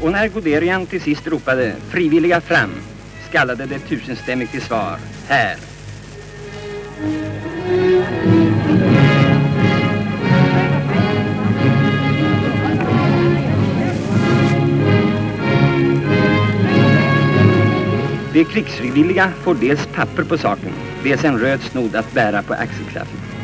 Och när Guderian till sist ropade frivilliga fram skallade det tusenstämmigt till svar här. De krigsfrivilliga får dels papper på saken, dels en röd snod att bära på axelklaffen.